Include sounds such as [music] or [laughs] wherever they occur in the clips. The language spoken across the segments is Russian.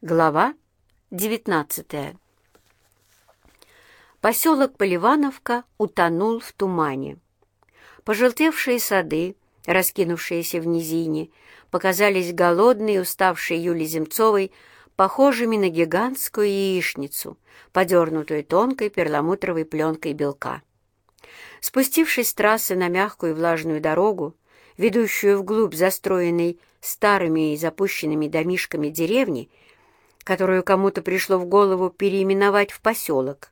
Глава 19 Поселок Поливановка утонул в тумане. Пожелтевшие сады, раскинувшиеся в низине, показались голодной и уставшей Юле Земцовой похожими на гигантскую яичницу, подернутую тонкой перламутровой пленкой белка. Спустившись с трассы на мягкую влажную дорогу, ведущую вглубь застроенной старыми и запущенными домишками деревни, которую кому-то пришло в голову переименовать в поселок.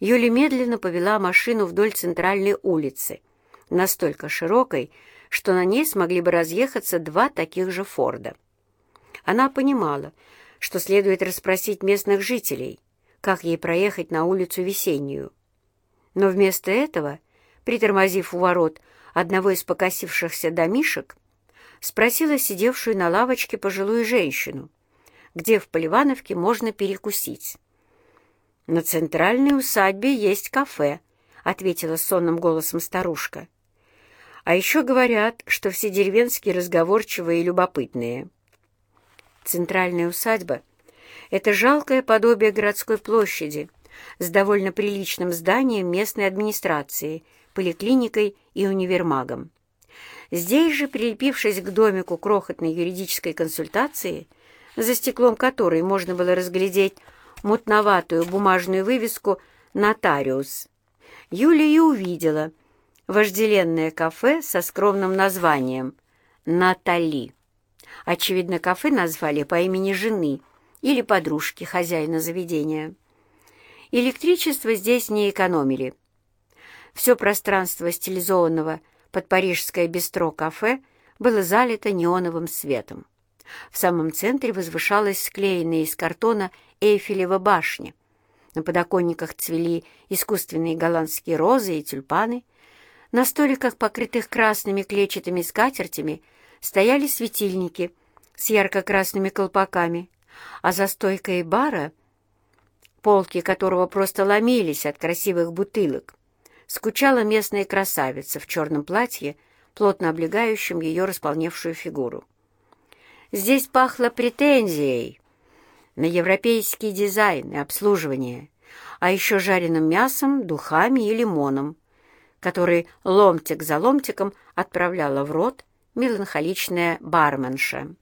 Юля медленно повела машину вдоль центральной улицы, настолько широкой, что на ней смогли бы разъехаться два таких же Форда. Она понимала, что следует расспросить местных жителей, как ей проехать на улицу Весеннюю. Но вместо этого, притормозив у ворот одного из покосившихся домишек, спросила сидевшую на лавочке пожилую женщину, где в Поливановке можно перекусить. «На центральной усадьбе есть кафе», — ответила сонным голосом старушка. «А еще говорят, что все деревенские разговорчивые и любопытные». Центральная усадьба — это жалкое подобие городской площади с довольно приличным зданием местной администрации, поликлиникой и универмагом. Здесь же, прилепившись к домику крохотной юридической консультации, за стеклом которой можно было разглядеть мутноватую бумажную вывеску «Нотариус». Юлия и увидела вожделенное кафе со скромным названием «Натали». Очевидно, кафе назвали по имени жены или подружки хозяина заведения. Электричество здесь не экономили. Все пространство стилизованного под парижское бистро кафе было залито неоновым светом. В самом центре возвышалась склеенная из картона Эйфелева башня. На подоконниках цвели искусственные голландские розы и тюльпаны. На столиках, покрытых красными клетчатыми скатертями, стояли светильники с ярко-красными колпаками, а за стойкой бара, полки которого просто ломились от красивых бутылок, скучала местная красавица в черном платье, плотно облегающем ее располневшую фигуру. Здесь пахло претензией на европейский дизайн и обслуживание, а еще жареным мясом, духами и лимоном, который ломтик за ломтиком отправляла в рот меланхоличная барменша.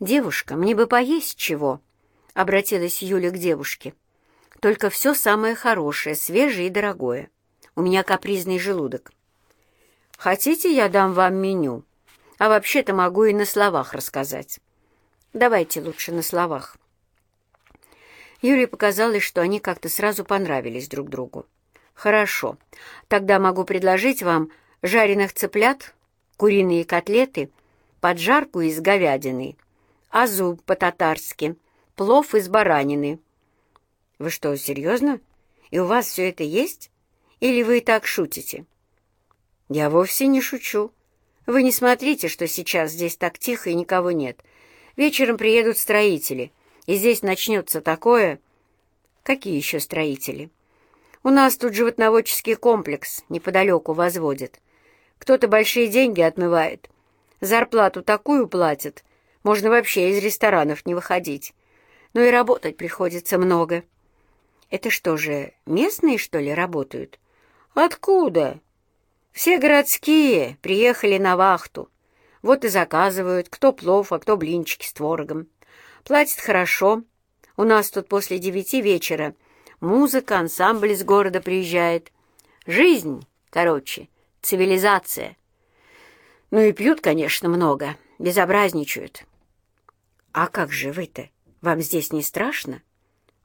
«Девушка, мне бы поесть чего?» — обратилась Юля к девушке. «Только все самое хорошее, свежее и дорогое. У меня капризный желудок». «Хотите, я дам вам меню?» А вообще-то могу и на словах рассказать. Давайте лучше на словах. Юле показалось, что они как-то сразу понравились друг другу. Хорошо, тогда могу предложить вам жареных цыплят, куриные котлеты, поджарку из говядины, азу по-татарски, плов из баранины. Вы что, серьезно? И у вас все это есть? Или вы и так шутите? Я вовсе не шучу. Вы не смотрите, что сейчас здесь так тихо и никого нет. Вечером приедут строители, и здесь начнется такое... Какие еще строители? У нас тут животноводческий комплекс неподалеку возводят. Кто-то большие деньги отмывает. Зарплату такую платят, можно вообще из ресторанов не выходить. Но и работать приходится много. Это что же, местные, что ли, работают? Откуда? Все городские приехали на вахту. Вот и заказывают, кто плов, а кто блинчики с творогом. Платят хорошо. У нас тут после девяти вечера музыка, ансамбль из города приезжает. Жизнь, короче, цивилизация. Ну и пьют, конечно, много, безобразничают. А как же вы-то? Вам здесь не страшно?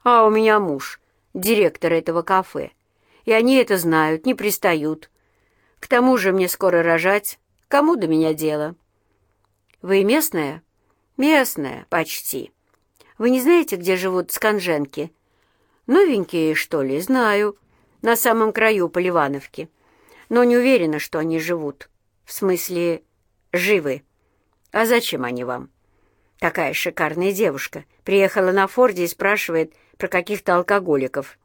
А у меня муж, директор этого кафе. И они это знают, не пристают. К тому же мне скоро рожать. Кому до меня дело? Вы местная? Местная, почти. Вы не знаете, где живут сканженки? Новенькие, что ли? Знаю. На самом краю Поливановки. Но не уверена, что они живут. В смысле, живы. А зачем они вам? Такая шикарная девушка. Приехала на Форде и спрашивает про каких-то алкоголиков.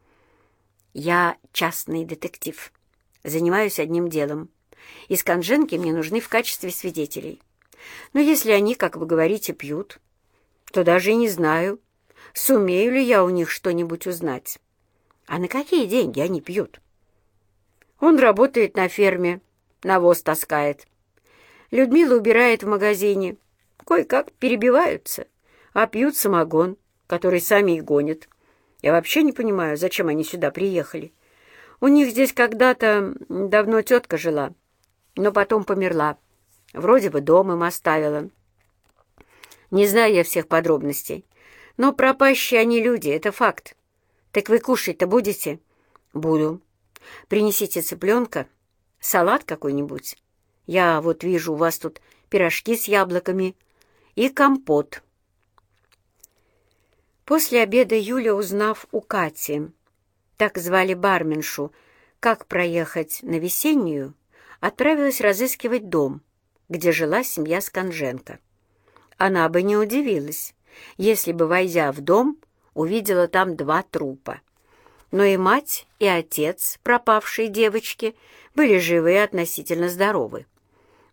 Я частный детектив. Занимаюсь одним делом. Из Конженки мне нужны в качестве свидетелей. Но если они, как вы говорите, пьют, то даже и не знаю, сумею ли я у них что-нибудь узнать. А на какие деньги они пьют? Он работает на ферме, навоз таскает. Людмила убирает в магазине. Кое-как перебиваются, а пьют самогон, который сами и гонят. Я вообще не понимаю, зачем они сюда приехали. У них здесь когда-то давно тетка жила, но потом померла. Вроде бы дом им оставила. Не знаю я всех подробностей, но пропащие они люди, это факт. Так вы кушать-то будете? Буду. Принесите цыпленка, салат какой-нибудь. Я вот вижу, у вас тут пирожки с яблоками и компот. После обеда Юля, узнав у Кати, так звали барменшу, как проехать на весеннюю, отправилась разыскивать дом, где жила семья Сканженко. Она бы не удивилась, если бы, войдя в дом, увидела там два трупа. Но и мать, и отец пропавшей девочки были живы и относительно здоровы.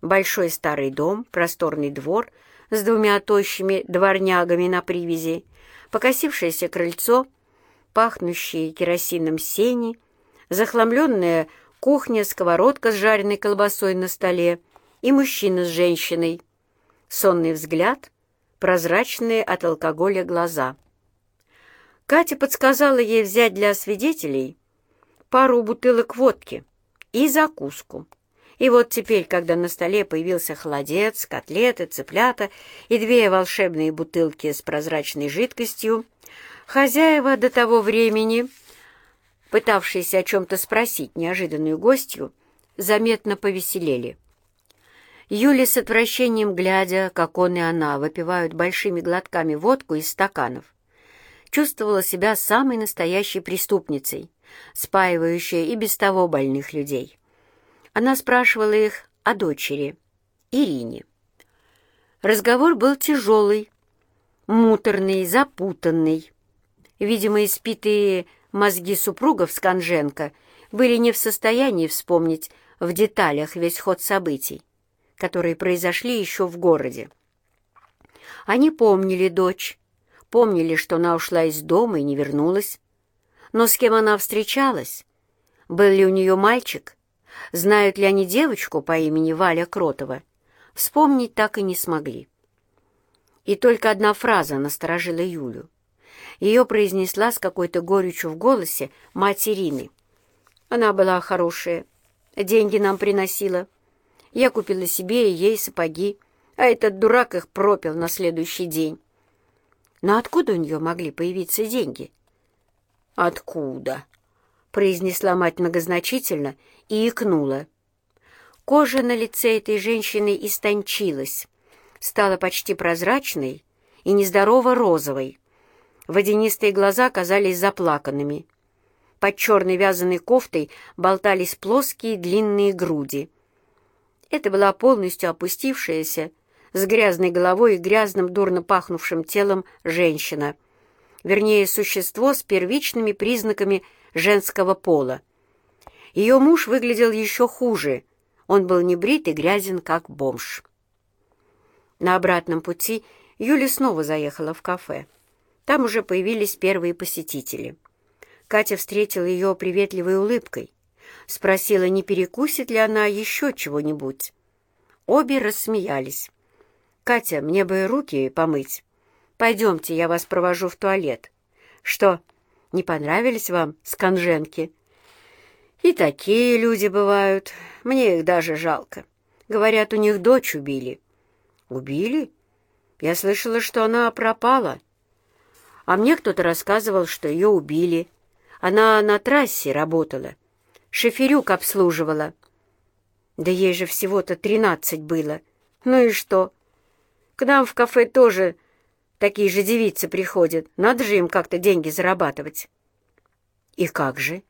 Большой старый дом, просторный двор с двумя тощими дворнягами на привязи, покосившееся крыльцо, пахнущие керосином сени, захламленная кухня, сковородка с жареной колбасой на столе и мужчина с женщиной. Сонный взгляд, прозрачные от алкоголя глаза — Катя подсказала ей взять для свидетелей пару бутылок водки и закуску. И вот теперь, когда на столе появился холодец, котлеты, цыплята и две волшебные бутылки с прозрачной жидкостью, хозяева до того времени, пытавшиеся о чем-то спросить неожиданную гостью, заметно повеселели. Юля с отвращением, глядя, как он и она выпивают большими глотками водку из стаканов, чувствовала себя самой настоящей преступницей, спаивающей и без того больных людей. Она спрашивала их о дочери, Ирине. Разговор был тяжелый, муторный, запутанный. Видимо, испитые мозги супругов Сканженко были не в состоянии вспомнить в деталях весь ход событий, которые произошли еще в городе. Они помнили дочь, помнили, что она ушла из дома и не вернулась. Но с кем она встречалась? Был ли у нее мальчик? Знают ли они девочку по имени Валя Кротова? Вспомнить так и не смогли. И только одна фраза насторожила Юлю. Ее произнесла с какой-то горечью в голосе мать Ирины. Она была хорошая, деньги нам приносила. Я купила себе и ей сапоги, а этот дурак их пропил на следующий день. Но откуда у нее могли появиться деньги? «Откуда?» — произнесла мать многозначительно и икнула. Кожа на лице этой женщины истончилась, стала почти прозрачной и нездорово розовой. Водянистые глаза казались заплаканными. Под черной вязаной кофтой болтались плоские длинные груди. Это была полностью опустившаяся, с грязной головой и грязным, дурно пахнувшим телом женщина. Вернее, существо с первичными признаками женского пола. Ее муж выглядел еще хуже. Он был небрит и грязен, как бомж. На обратном пути Юля снова заехала в кафе. Там уже появились первые посетители. Катя встретила ее приветливой улыбкой. Спросила, не перекусит ли она еще чего-нибудь. Обе рассмеялись. «Катя, мне бы руки помыть. Пойдемте, я вас провожу в туалет. Что, не понравились вам сканженки?» «И такие люди бывают. Мне их даже жалко. Говорят, у них дочь убили». «Убили? Я слышала, что она пропала. А мне кто-то рассказывал, что ее убили. Она на трассе работала. Шоферюк обслуживала. Да ей же всего-то тринадцать было. Ну и что?» К нам в кафе тоже такие же девицы приходят. Надо же им как-то деньги зарабатывать. И как же?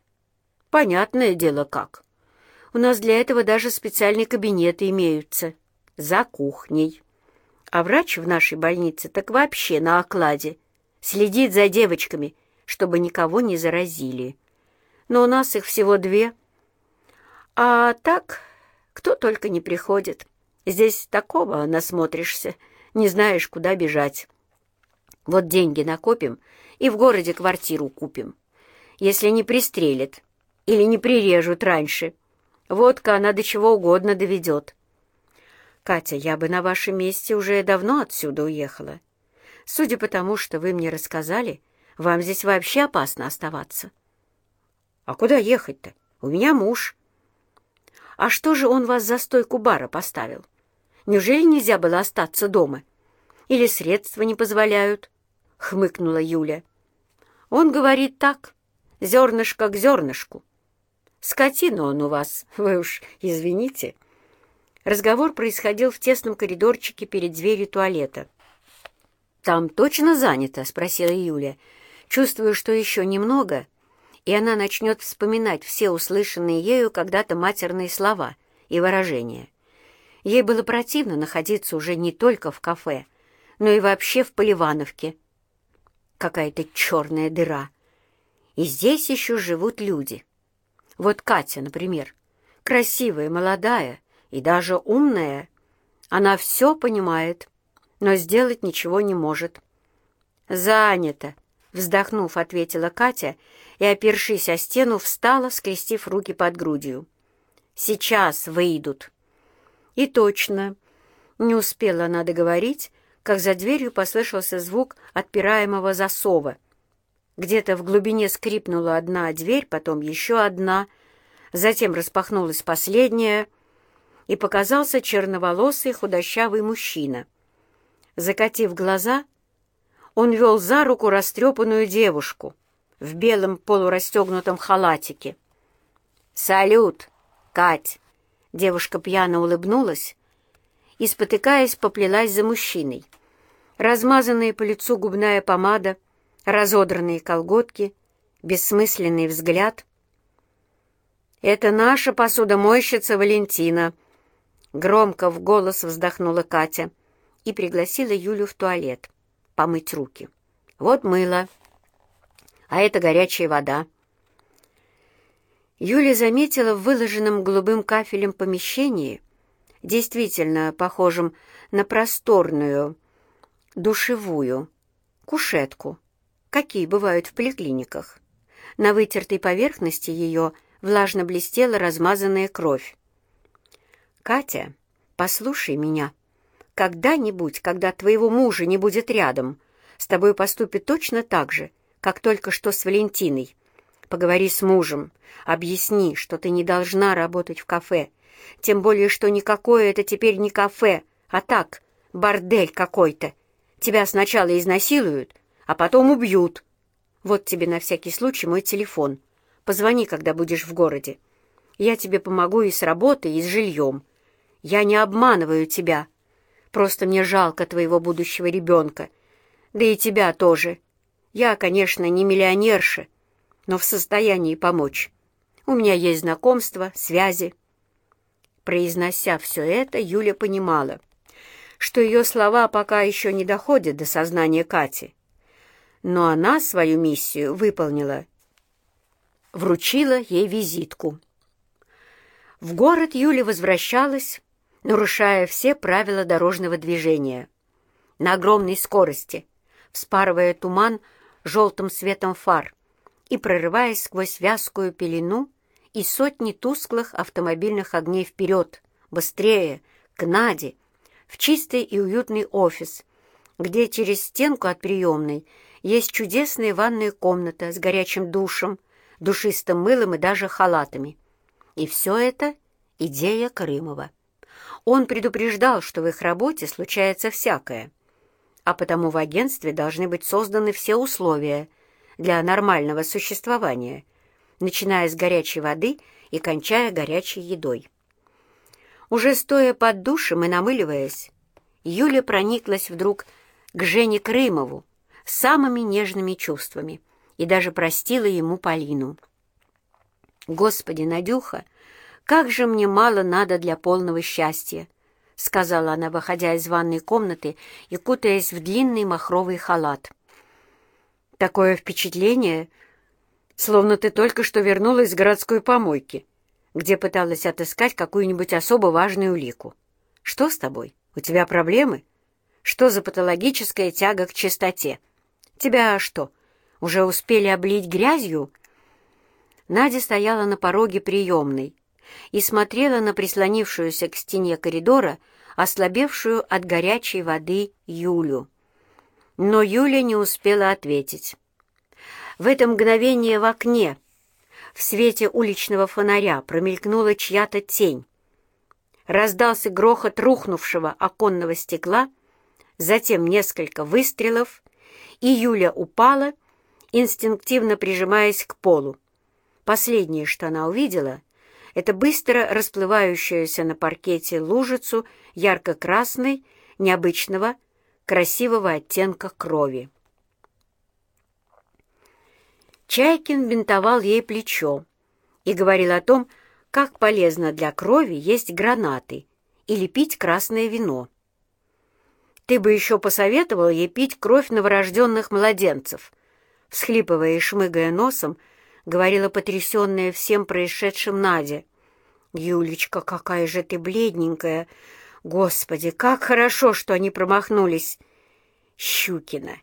Понятное дело, как. У нас для этого даже специальные кабинеты имеются. За кухней. А врач в нашей больнице так вообще на окладе. Следит за девочками, чтобы никого не заразили. Но у нас их всего две. А так, кто только не приходит. Здесь такого насмотришься, не знаешь, куда бежать. Вот деньги накопим и в городе квартиру купим. Если не пристрелят или не прирежут раньше, водка она до чего угодно доведет. Катя, я бы на вашем месте уже давно отсюда уехала. Судя по тому, что вы мне рассказали, вам здесь вообще опасно оставаться. А куда ехать-то? У меня муж. А что же он вас за стойку бара поставил? Неужели нельзя было остаться дома? Или средства не позволяют? Хмыкнула Юля. Он говорит так, зернышко к зернышку. Скотина он у вас, [laughs] вы уж извините. Разговор происходил в тесном коридорчике перед дверью туалета. «Там точно занято?» — спросила Юля. Чувствую, что еще немного, и она начнет вспоминать все услышанные ею когда-то матерные слова и выражения. Ей было противно находиться уже не только в кафе, но и вообще в Поливановке. Какая-то черная дыра. И здесь еще живут люди. Вот Катя, например, красивая, молодая и даже умная. Она все понимает, но сделать ничего не может. «Занято», — вздохнув, ответила Катя и, опершись о стену, встала, скрестив руки под грудью. «Сейчас выйдут». И точно, не успела она договорить, как за дверью послышался звук отпираемого засова. Где-то в глубине скрипнула одна дверь, потом еще одна, затем распахнулась последняя, и показался черноволосый худощавый мужчина. Закатив глаза, он вел за руку растрепанную девушку в белом полурастегнутом халатике. «Салют, Кать!» Девушка пьяно улыбнулась и, спотыкаясь, поплелась за мужчиной. Размазанная по лицу губная помада, разодранные колготки, бессмысленный взгляд. «Это наша посудомойщица Валентина!» Громко в голос вздохнула Катя и пригласила Юлю в туалет помыть руки. «Вот мыло, а это горячая вода». Юля заметила в выложенном голубым кафелем помещении, действительно похожем на просторную душевую, кушетку, какие бывают в поликлиниках. На вытертой поверхности ее влажно блестела размазанная кровь. «Катя, послушай меня. Когда-нибудь, когда твоего мужа не будет рядом, с тобой поступит точно так же, как только что с Валентиной. Поговори с мужем, объясни, что ты не должна работать в кафе, тем более, что никакое это теперь не кафе, а так, бордель какой-то. Тебя сначала изнасилуют, а потом убьют. Вот тебе на всякий случай мой телефон. Позвони, когда будешь в городе. Я тебе помогу и с работой, и с жильем. Я не обманываю тебя. Просто мне жалко твоего будущего ребенка. Да и тебя тоже. Я, конечно, не миллионерша, но в состоянии помочь. У меня есть знакомства, связи. Произнося все это, Юля понимала, что ее слова пока еще не доходят до сознания Кати. Но она свою миссию выполнила. Вручила ей визитку. В город Юля возвращалась, нарушая все правила дорожного движения. На огромной скорости, вспарывая туман желтым светом фар и прорываясь сквозь вязкую пелену и сотни тусклых автомобильных огней вперед, быстрее, к Наде, в чистый и уютный офис, где через стенку от приемной есть чудесная ванная комната с горячим душем, душистым мылом и даже халатами. И все это — идея Крымова. Он предупреждал, что в их работе случается всякое, а потому в агентстве должны быть созданы все условия для нормального существования, начиная с горячей воды и кончая горячей едой. Уже стоя под душем и намыливаясь, Юля прониклась вдруг к Жене Крымову самыми нежными чувствами и даже простила ему Полину. «Господи, Надюха, как же мне мало надо для полного счастья!» — сказала она, выходя из ванной комнаты и кутаясь в длинный махровый халат. «Такое впечатление, словно ты только что вернулась с городской помойки, где пыталась отыскать какую-нибудь особо важную улику. Что с тобой? У тебя проблемы? Что за патологическая тяга к чистоте? Тебя что, уже успели облить грязью?» Надя стояла на пороге приемной и смотрела на прислонившуюся к стене коридора ослабевшую от горячей воды Юлю. Но Юля не успела ответить. В это мгновение в окне, в свете уличного фонаря, промелькнула чья-то тень. Раздался грохот рухнувшего оконного стекла, затем несколько выстрелов, и Юля упала, инстинктивно прижимаясь к полу. Последнее, что она увидела, это быстро расплывающуюся на паркете лужицу ярко-красной, необычного, красивого оттенка крови. Чайкин бинтовал ей плечо и говорил о том, как полезно для крови есть гранаты или пить красное вино. «Ты бы еще посоветовал ей пить кровь новорожденных младенцев», всхлипывая и шмыгая носом, говорила потрясенная всем происшедшим Надя. «Юлечка, какая же ты бледненькая! Господи, как хорошо, что они промахнулись!» «Щукина!»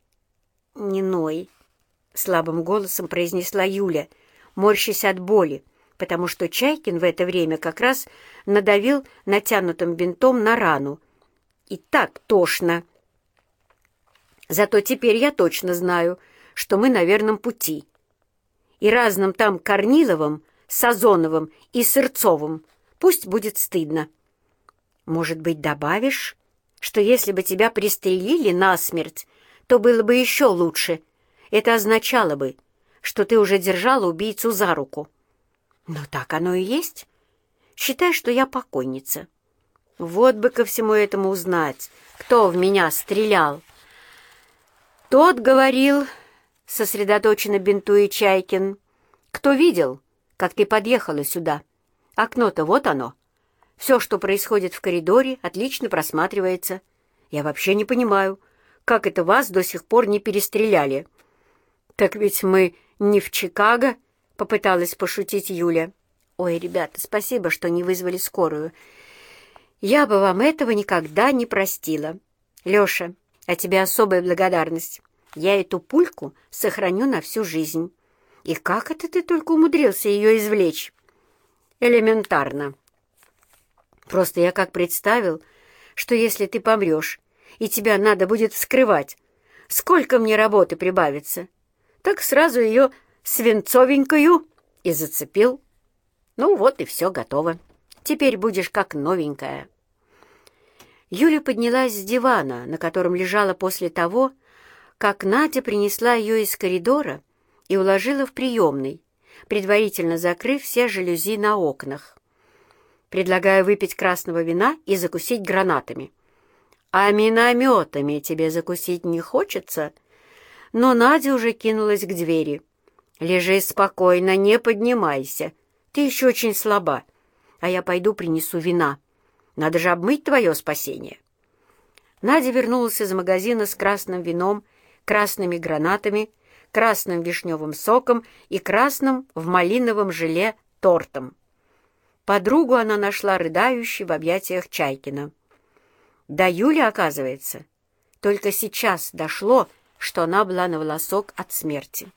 «Не ной!» — слабым голосом произнесла Юля, морщась от боли, потому что Чайкин в это время как раз надавил натянутым бинтом на рану. «И так тошно!» «Зато теперь я точно знаю, что мы на верном пути. И разным там Корниловым, Сазоновым и Сырцовым пусть будет стыдно. Может быть, добавишь, что если бы тебя пристрелили насмерть, то было бы еще лучше. Это означало бы, что ты уже держала убийцу за руку. Но так оно и есть. Считай, что я покойница. Вот бы ко всему этому узнать, кто в меня стрелял. Тот говорил, сосредоточенно бинтуя Чайкин, кто видел, как ты подъехала сюда. Окно-то вот оно. Все, что происходит в коридоре, отлично просматривается. Я вообще не понимаю, как это вас до сих пор не перестреляли. Так ведь мы не в Чикаго, — попыталась пошутить Юля. Ой, ребята, спасибо, что не вызвали скорую. Я бы вам этого никогда не простила. Леша, а тебе особая благодарность. Я эту пульку сохраню на всю жизнь. И как это ты только умудрился ее извлечь? Элементарно. Просто я как представил, что если ты помрешь, и тебя надо будет вскрывать, сколько мне работы прибавится, так сразу ее свинцовенькую и зацепил. Ну вот и все готово. Теперь будешь как новенькая. Юля поднялась с дивана, на котором лежала после того, как Надя принесла ее из коридора и уложила в приемной, предварительно закрыв все жалюзи на окнах. Предлагаю выпить красного вина и закусить гранатами. А минометами тебе закусить не хочется? Но Надя уже кинулась к двери. Лежи спокойно, не поднимайся. Ты еще очень слаба. А я пойду принесу вина. Надо же обмыть твое спасение. Надя вернулась из магазина с красным вином, красными гранатами красным вишневым соком и красным в малиновом желе тортом. Подругу она нашла рыдающей в объятиях Чайкина. Да Юля, оказывается, только сейчас дошло, что она была на волосок от смерти.